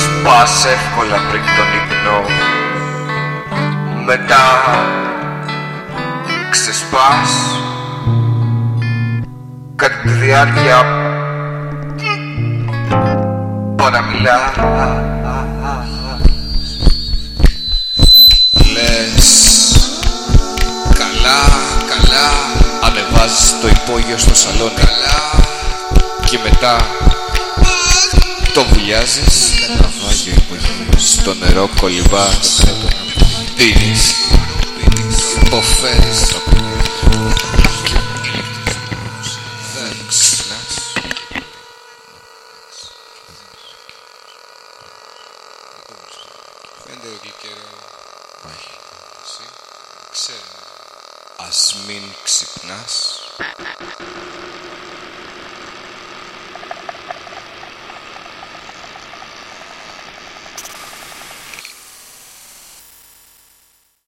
Σπάς εύκολα πριν τον ύπνο. Μετά ξεσπάς. Κατά τη διάρκεια. Παραμιλάς καλά. Ανεβάζεις το υπόγειο στο σαλόνι. Καλά. Και μετά Το βουλιάζεις. Ναυάγιο υπόγειο. Στο νερό κολυμπάς Δίνεις Υποφέρεις. Δεν ξυπνάς Φαίνεται γλυκερό. Όχι Εσύ. Ξέρω. Ας μην ξυπνάς